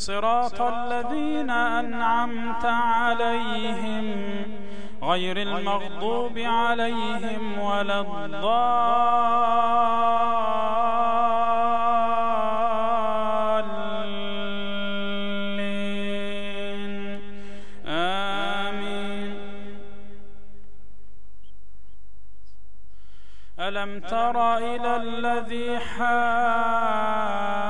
صراط الذين أنعمت عليهم غير المغضوب عليهم ولا الضالين. آمين. ألم تر إلى الذي حاج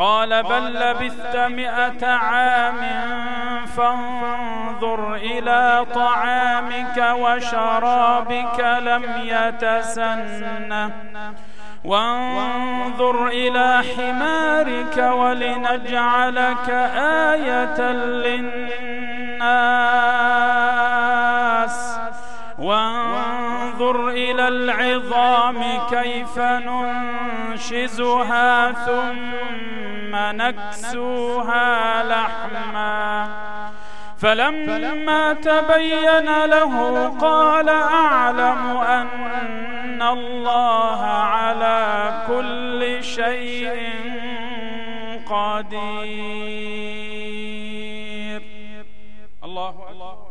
قال بل لبثت مئة عام فانظر إلى طعامك وشرابك لم يتسنه وانظر إلى حمارك ولنجعلك آية للناس. وانظر إلى العظام كيف ننشزها ثم نكسوها لحما. فلما تبين له قال أعلم أن الله على كل شيء قدير الله الله